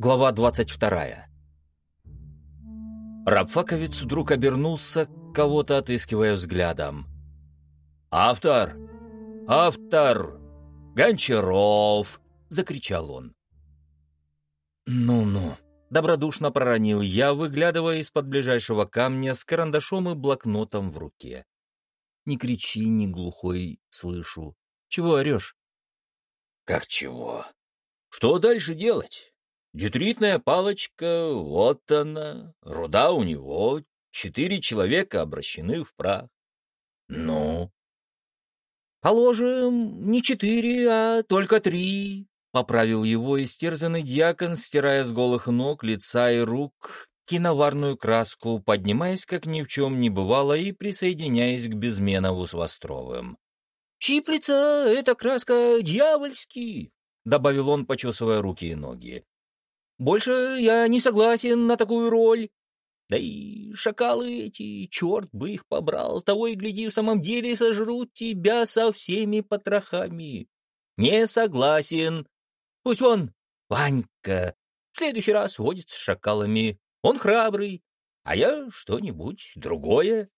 Глава 22. Рабфаковец вдруг обернулся, кого-то отыскивая взглядом. «Автор! Автор! Гончаров!» — закричал он. «Ну-ну», — добродушно проронил я, выглядывая из-под ближайшего камня с карандашом и блокнотом в руке. «Не кричи, не глухой, слышу. Чего орешь?» «Как чего? Что дальше делать? Детритная палочка, вот она, руда у него, четыре человека обращены в прах. Ну? Положим, не четыре, а только три, — поправил его истерзанный дьякон, стирая с голых ног, лица и рук киноварную краску, поднимаясь, как ни в чем не бывало, и присоединяясь к Безменову с Востровым. «Щиплется — это краска дьявольский», — добавил он, почесывая руки и ноги. Больше я не согласен на такую роль. Да и шакалы эти, черт бы их побрал, того и гляди, в самом деле сожрут тебя со всеми потрохами. Не согласен. Пусть он, Ванька, в следующий раз водится с шакалами. Он храбрый, а я что-нибудь другое.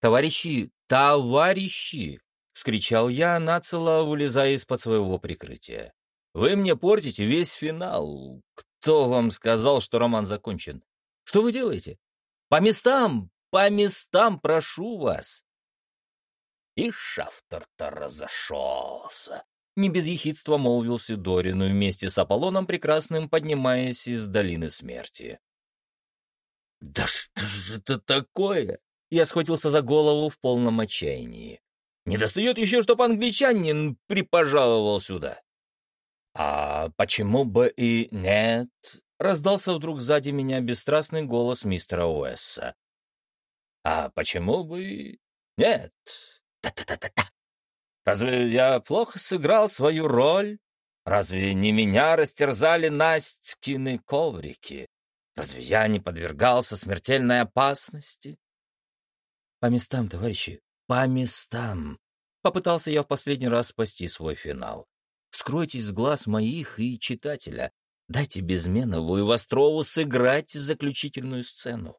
«Товарищи, товарищи!» — вскричал я, нацело вылезая из-под своего прикрытия. Вы мне портите весь финал. Кто вам сказал, что роман закончен? Что вы делаете? По местам, по местам прошу вас. И шафтер-то разошелся. Не без ехидства молвил Сидорину вместе с Аполлоном Прекрасным, поднимаясь из долины смерти. «Да что же это такое?» Я схватился за голову в полном отчаянии. «Не достает еще, чтоб англичанин припожаловал сюда!» «А почему бы и нет?» — раздался вдруг сзади меня бесстрастный голос мистера Уэсса. «А почему бы и нет?» «Та-та-та-та-та!» «Разве я плохо сыграл свою роль? Разве не меня растерзали Настькины коврики? Разве я не подвергался смертельной опасности?» «По местам, товарищи, по местам!» Попытался я в последний раз спасти свой финал. Скройтесь с глаз моих и читателя. Дайте Безменову и Вострову сыграть заключительную сцену.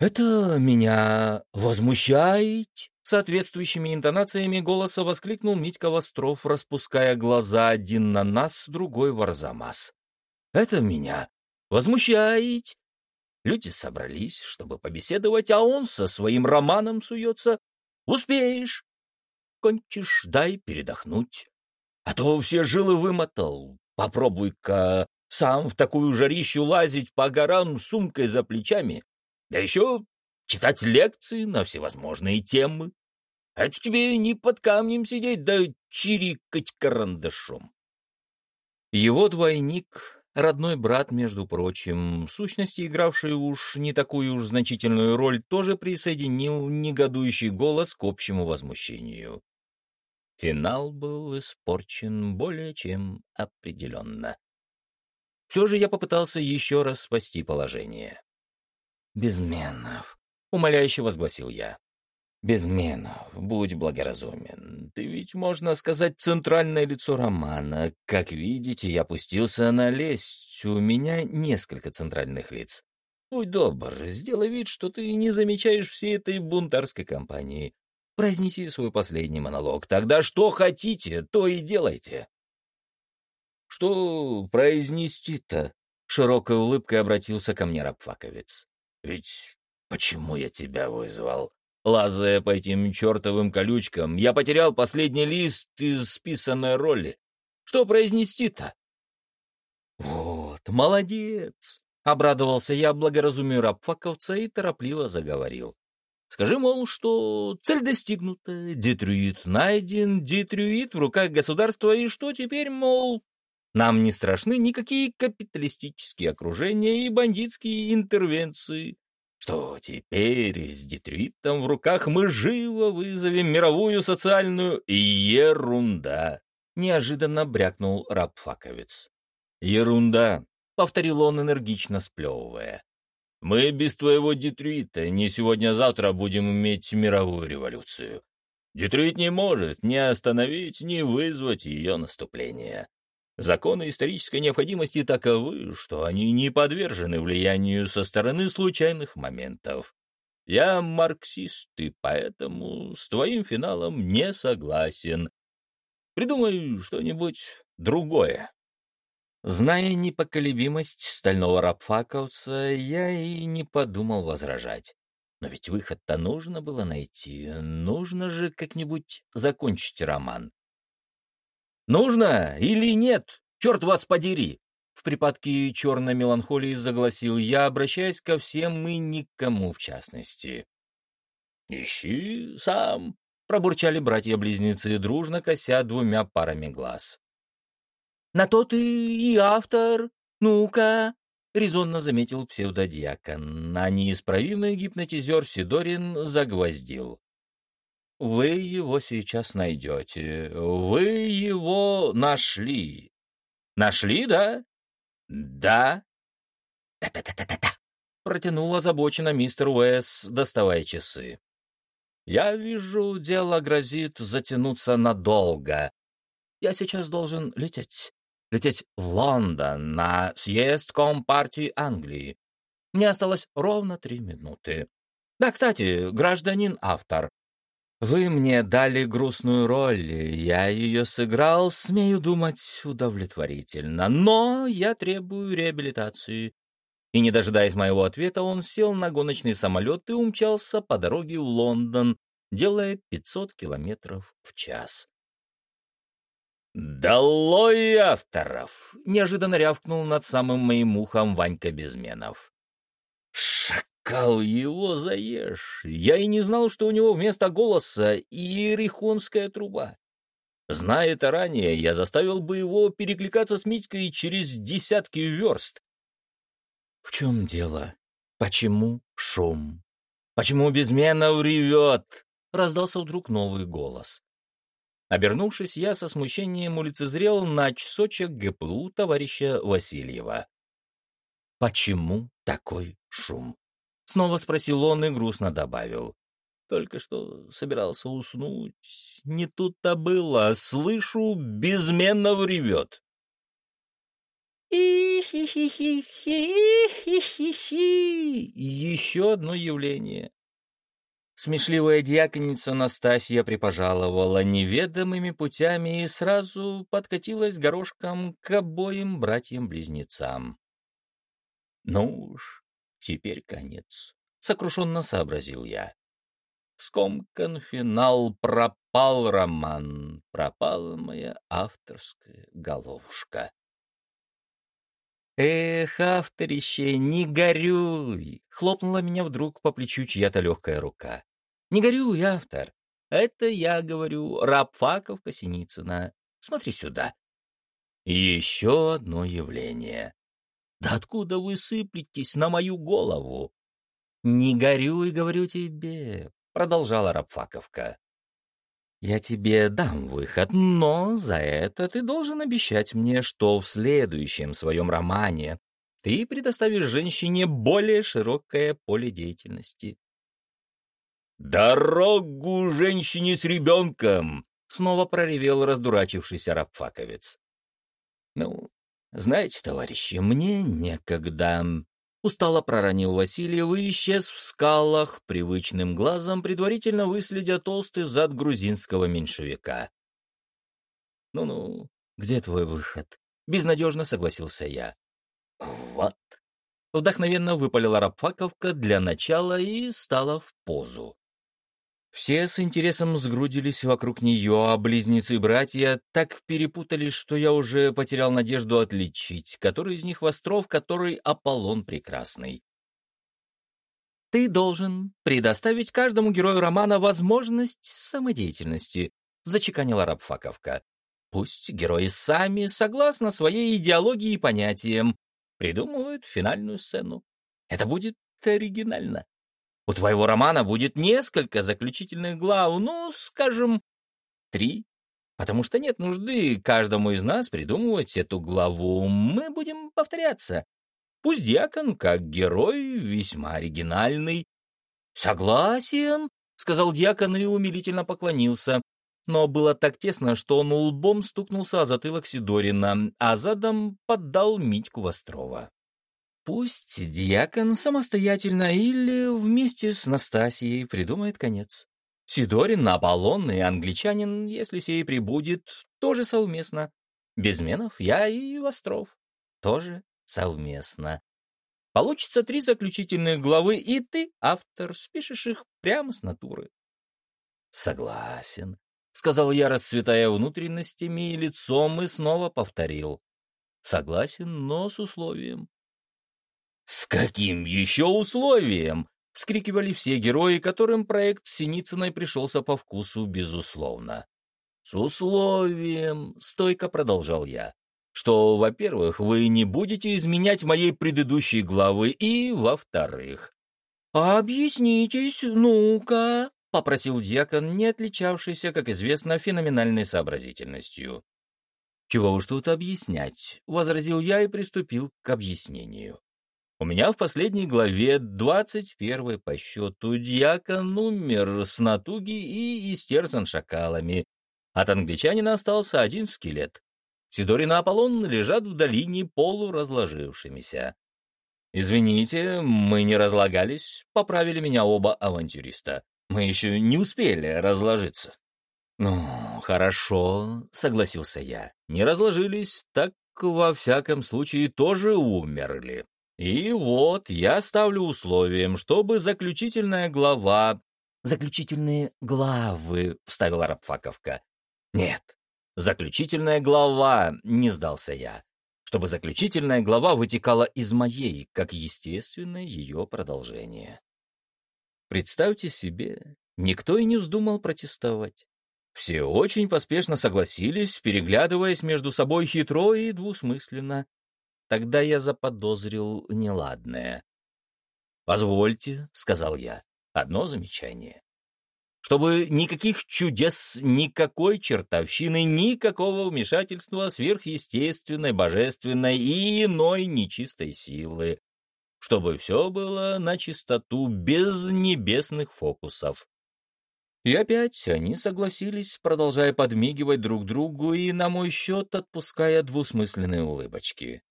«Это меня возмущает!» Соответствующими интонациями голоса воскликнул Митька Востров, распуская глаза один на нас, другой в Арзамас. «Это меня возмущает!» Люди собрались, чтобы побеседовать, а он со своим романом суется. «Успеешь! Кончишь, дай передохнуть!» А то все жилы вымотал. Попробуй-ка сам в такую жарищу лазить по горам с сумкой за плечами. Да еще читать лекции на всевозможные темы. Это тебе не под камнем сидеть, да чирикать карандашом. Его двойник, родной брат, между прочим, в сущности игравший уж не такую уж значительную роль, тоже присоединил негодующий голос к общему возмущению. Финал был испорчен более чем определенно. Все же я попытался еще раз спасти положение. «Безменов», — умоляюще возгласил я. «Безменов, будь благоразумен. Ты ведь, можно сказать, центральное лицо романа. Как видите, я опустился на лесть. У меня несколько центральных лиц. Будь добр, сделай вид, что ты не замечаешь всей этой бунтарской кампании. Произнеси свой последний монолог. Тогда что хотите, то и делайте. Что произнести-то? Широкой улыбкой обратился ко мне Рабфаковец. Ведь почему я тебя вызвал? Лазая по этим чертовым колючкам, я потерял последний лист из списанной роли. Что произнести-то? Вот, молодец! Обрадовался я благоразумию рабфаковца и торопливо заговорил. Скажи, мол, что цель достигнута, детрюит найден, детрюит в руках государства, и что теперь, мол, нам не страшны никакие капиталистические окружения и бандитские интервенции. Что теперь с детрюитом в руках мы живо вызовем мировую социальную ерунда. Неожиданно брякнул рабфаковец. Ерунда, повторил он энергично сплевывая. Мы без твоего Детрюита не сегодня-завтра будем иметь мировую революцию. Детрюит не может ни остановить, ни вызвать ее наступление. Законы исторической необходимости таковы, что они не подвержены влиянию со стороны случайных моментов. Я марксист, и поэтому с твоим финалом не согласен. Придумай что-нибудь другое. Зная непоколебимость стального рабфаковца, я и не подумал возражать. Но ведь выход-то нужно было найти. Нужно же как-нибудь закончить роман. «Нужно или нет? Черт вас подери!» В припадке черной меланхолии загласил я, обращаясь ко всем и никому в частности. «Ищи сам», — пробурчали братья-близнецы, дружно кося двумя парами глаз. «На то ты и автор. Ну-ка!» — резонно заметил псевдодьякон, а неисправимый гипнотизер Сидорин загвоздил. Вы его сейчас найдете. Вы его нашли. Нашли, да? Да. Да-да-да-да-да. Протянул озабоченно мистер Уэс, доставая часы. Я вижу, дело грозит затянуться надолго. Я сейчас должен лететь. Лететь в Лондон на съезд Компартии Англии. Мне осталось ровно три минуты. Да, кстати, гражданин автор, вы мне дали грустную роль, я ее сыграл, смею думать, удовлетворительно, но я требую реабилитации. И, не дожидаясь моего ответа, он сел на гоночный самолет и умчался по дороге в Лондон, делая 500 километров в час. «Долой авторов!» — неожиданно рявкнул над самым моим ухом Ванька Безменов. «Шак!» Кал его заешь. Я и не знал, что у него вместо голоса иерихонская труба. Зная это ранее, я заставил бы его перекликаться с Митькой через десятки верст. В чем дело? Почему шум? Почему безменно ревет? Раздался вдруг новый голос. Обернувшись, я со смущением улицезрел на часочек ГПУ товарища Васильева. Почему такой шум? Снова спросил он и грустно добавил. Только что собирался уснуть. Не тут-то было. Слышу, вревет. И-хи-хи-хи-хи-хи-хи. Еще одно явление. Смешливая дьяконица Настасья припожаловала неведомыми путями и сразу подкатилась горошком к обоим братьям-близнецам. Ну уж, Теперь конец. Сокрушенно сообразил я. Скомкан финал, пропал роман, пропала моя авторская головушка. «Эх, авторище, не горюй!» — хлопнула меня вдруг по плечу чья-то легкая рука. «Не горюй, автор! Это я говорю, раб Факовка Синицына. Смотри сюда!» еще одно явление. Да откуда вы сыплетесь на мою голову? Не горюй, говорю тебе, продолжала Рабфаковка. Я тебе дам выход, но за это ты должен обещать мне, что в следующем своем романе ты предоставишь женщине более широкое поле деятельности. «Дорогу женщине с ребенком!» — снова проревел раздурачившийся рабфаковец. «Ну, «Знаете, товарищи, мне некогда». Устало проронил Васильев и исчез в скалах, привычным глазом предварительно выследя толстый зад грузинского меньшевика. «Ну-ну, где твой выход?» — безнадежно согласился я. «Вот». Вдохновенно выпалила Рабфаковка для начала и стала в позу. Все с интересом сгрудились вокруг нее, а близнецы-братья так перепутались, что я уже потерял надежду отличить, который из них востров, который Аполлон Прекрасный. «Ты должен предоставить каждому герою романа возможность самодеятельности», — зачеканила Рабфаковка. «Пусть герои сами, согласно своей идеологии и понятиям, придумывают финальную сцену. Это будет оригинально». У твоего романа будет несколько заключительных глав, ну, скажем, три. Потому что нет нужды каждому из нас придумывать эту главу. Мы будем повторяться. Пусть Дьякон, как герой, весьма оригинальный. «Согласен», — сказал Дьякон и умилительно поклонился. но было так тесно, что он лбом стукнулся о затылок Сидорина, а задом поддал Митьку Вострова. Пусть дьякон самостоятельно или вместе с Настасией придумает конец. Сидорин, Аполлон и англичанин, если сей прибудет, тоже совместно. Безменов, я и Востров. Тоже совместно. Получится три заключительных главы, и ты, автор, спишешь их прямо с натуры. Согласен, — сказал я, расцветая внутренностями и лицом, и снова повторил. Согласен, но с условием. «С каким еще условием?» — вскрикивали все герои, которым проект Синицыной пришелся по вкусу, безусловно. «С условием», — стойко продолжал я, «что, во-первых, вы не будете изменять моей предыдущей главы, и, во-вторых...» «Объяснитесь, ну-ка», — попросил дьякон, не отличавшийся, как известно, феноменальной сообразительностью. «Чего уж тут объяснять», — возразил я и приступил к объяснению. У меня в последней главе, двадцать первой по счету, дьякон умер с натуги и истерзан шакалами. От англичанина остался один скелет. Сидорин и Аполлон лежат в долине полуразложившимися. «Извините, мы не разлагались», — поправили меня оба авантюриста. «Мы еще не успели разложиться». «Ну, хорошо», — согласился я. «Не разложились, так во всяком случае тоже умерли. И вот я ставлю условием, чтобы заключительная глава... Заключительные главы, вставила Рабфаковка. Нет, заключительная глава, не сдался я. Чтобы заключительная глава вытекала из моей, как естественное ее продолжение. Представьте себе, никто и не вздумал протестовать. Все очень поспешно согласились, переглядываясь между собой хитро и двусмысленно. Тогда я заподозрил неладное. «Позвольте», — сказал я, — «одно замечание. Чтобы никаких чудес, никакой чертовщины, никакого вмешательства сверхъестественной, божественной и иной нечистой силы. Чтобы все было на чистоту, без небесных фокусов. И опять они согласились, продолжая подмигивать друг другу и, на мой счет, отпуская двусмысленные улыбочки.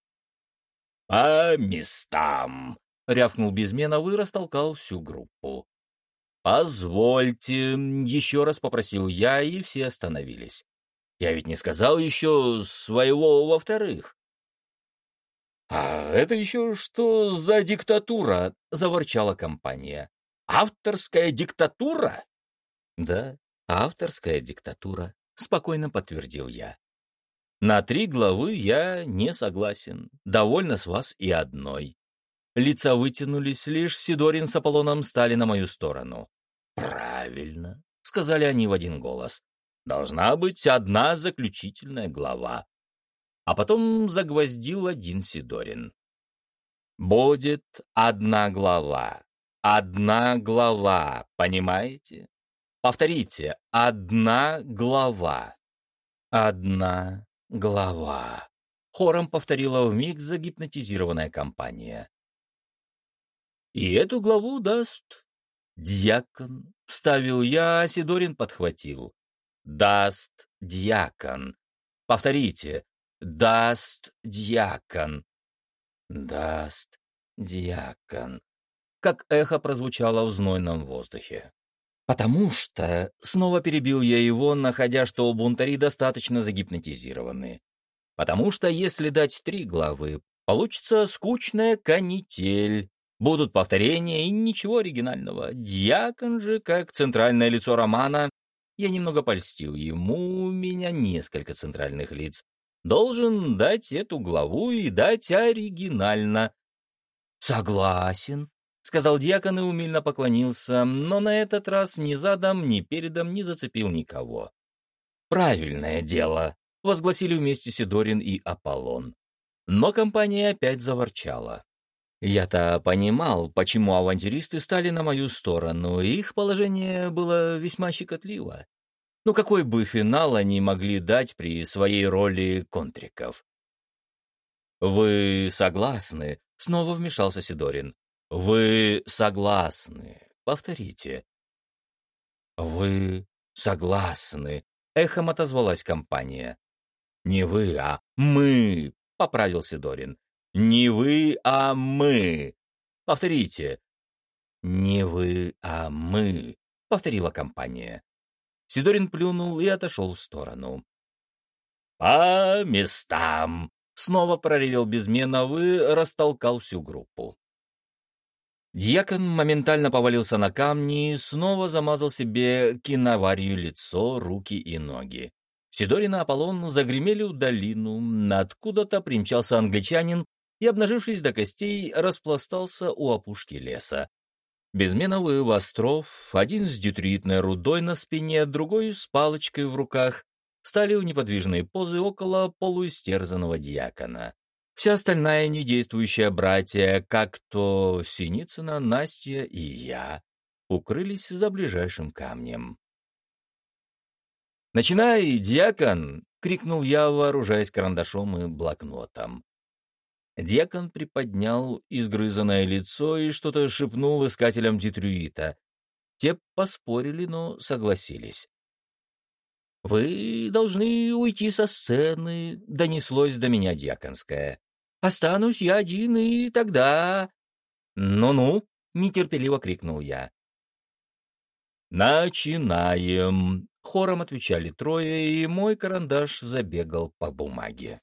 «По местам!» — рявкнул Безменов и растолкал всю группу. «Позвольте», — еще раз попросил я, и все остановились. Я ведь не сказал еще своего во-вторых. «А это еще что за диктатура?» — заворчала компания. «Авторская диктатура?» «Да, авторская диктатура», — спокойно подтвердил я. На три главы я не согласен. Довольно с вас и одной. Лица вытянулись, лишь Сидорин с Аполлоном стали на мою сторону. «Правильно», — сказали они в один голос. «Должна быть одна заключительная глава». А потом загвоздил один Сидорин. «Будет одна глава. Одна глава, понимаете? Повторите, одна глава. Одна Глава. Хором повторила вмиг загипнотизированная компания. И эту главу даст дьякон. Вставил я, а Сидорин подхватил. Даст дьякон. Повторите. Даст дьякон. Даст дьякон. Как эхо прозвучало в знойном воздухе. «Потому что...» — снова перебил я его, находя, что бунтари достаточно загипнотизированы. «Потому что если дать три главы, получится скучная канитель. Будут повторения и ничего оригинального. Дьякон же, как центральное лицо романа, я немного польстил ему, у меня несколько центральных лиц, должен дать эту главу и дать оригинально». «Согласен», — сказал дьякон и умильно поклонился, но на этот раз ни задом, ни передом не зацепил никого. «Правильное дело», — возгласили вместе Сидорин и Аполлон. Но компания опять заворчала. Я-то понимал, почему авантюристы стали на мою сторону, и их положение было весьма щекотливо. Ну какой бы финал они могли дать при своей роли контриков? «Вы согласны?» — снова вмешался Сидорин. Вы согласны. Повторите. Вы согласны. — эхом отозвалась компания. «Не вы, а мы», — поправил Сидорин. «Не вы, а мы. Повторите». «Не вы, а мы», — повторила компания. Сидорин плюнул и отошел в сторону. «По местам!» — снова проревел безменов и растолкал всю группу. Дьякон моментально повалился на камни и снова замазал себе киноварью лицо, руки и ноги. Сидорин и Аполлон загремели в долину, откуда-то примчался англичанин и, обнажившись до костей, распластался у опушки леса. Безменов Востров, один с детритной рудой на спине, другой с палочкой в руках, стали у неподвижной позы около полуистерзанного дьякона. Вся остальная недействующая братья, как то Синицына, Настя и я, укрылись за ближайшим камнем. «Начинай, дьякон!» — крикнул я, вооружаясь карандашом и блокнотом. Дьякон приподнял изгрызанное лицо и что-то шепнул искателям Дитрюита. Те поспорили, но согласились. «Вы должны уйти со сцены», — донеслось до меня дьяконское. «Останусь я один, и тогда...» «Ну-ну», — нетерпеливо крикнул я. «Начинаем», — хором отвечали трое, и мой карандаш забегал по бумаге.